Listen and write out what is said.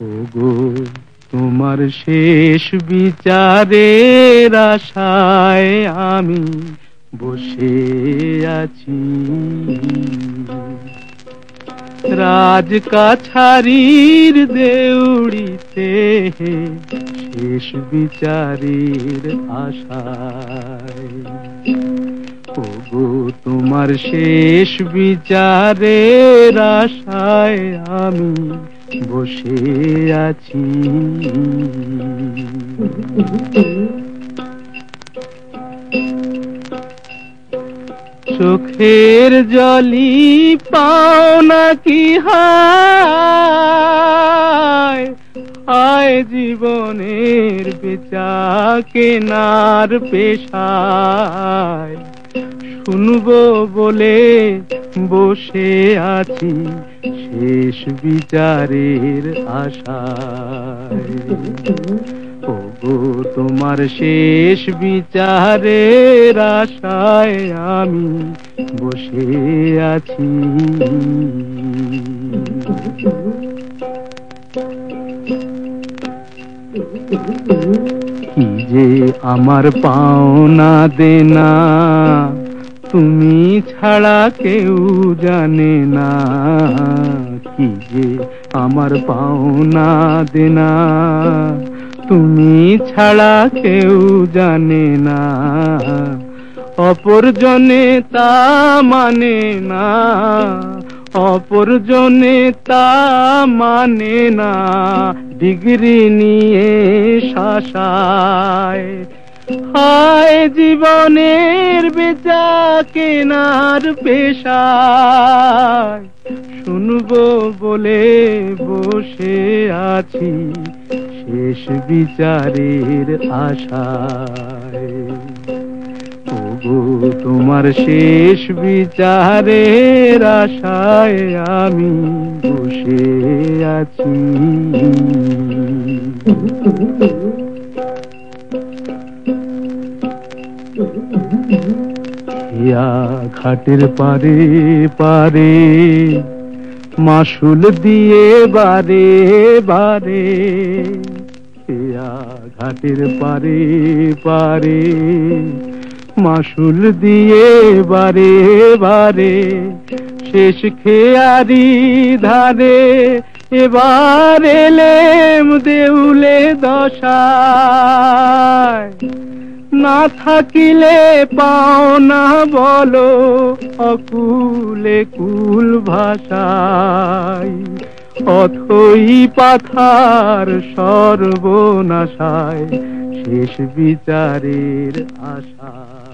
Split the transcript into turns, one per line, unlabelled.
ওগো তোমার শেষ বিচারের আশায় আমি বসে আছি। রাজ কাছারির দেউড়িতে শেষ বিচারের আশায়। ওগো তোমার শেষ বিচারের আশায় আমি বসে আছি। চোখের জলি পাও নাকি হায়? আয় জীবনের বেচা কেনার পেশায়। শুনব বলে বসে আছি শেষ বিচারের আশায়। ওগো, তোমার শেষ বিচারের আশায় আমি বসে আছি। কি যে আমার পাওনা দেনা তুমি ছাড়া কেউ জানে না কি যে আমার পাওনা দেনা। তুমি ছাড়া কেউ জানে না, অপরজনে তা মানে না, অপরজনে তা মানে না। ডিগ্রি নিয়ে শাসায়, হায় জীবনের বেচা কেনার পেশায় শুনব বলে বসে আছি শেষ বিচারের আশায়। ওগো তোমার শেষ বিচারের আশায় আমি বসে আছি। ইয়া ঘাটের পারে পারে মাসুল দিয়ে বারে বারে ঘাটের পারে পারে মাসুল দিয়ে বারে বারে, শেষ খেয়ারি ধারে এবার এলেম দেউলে দশায়। না থাকিলে পাও না বলো অকুলে কুল ভাষায় অথই পাথার সর্বনাশায় শেষ বিচারের আশা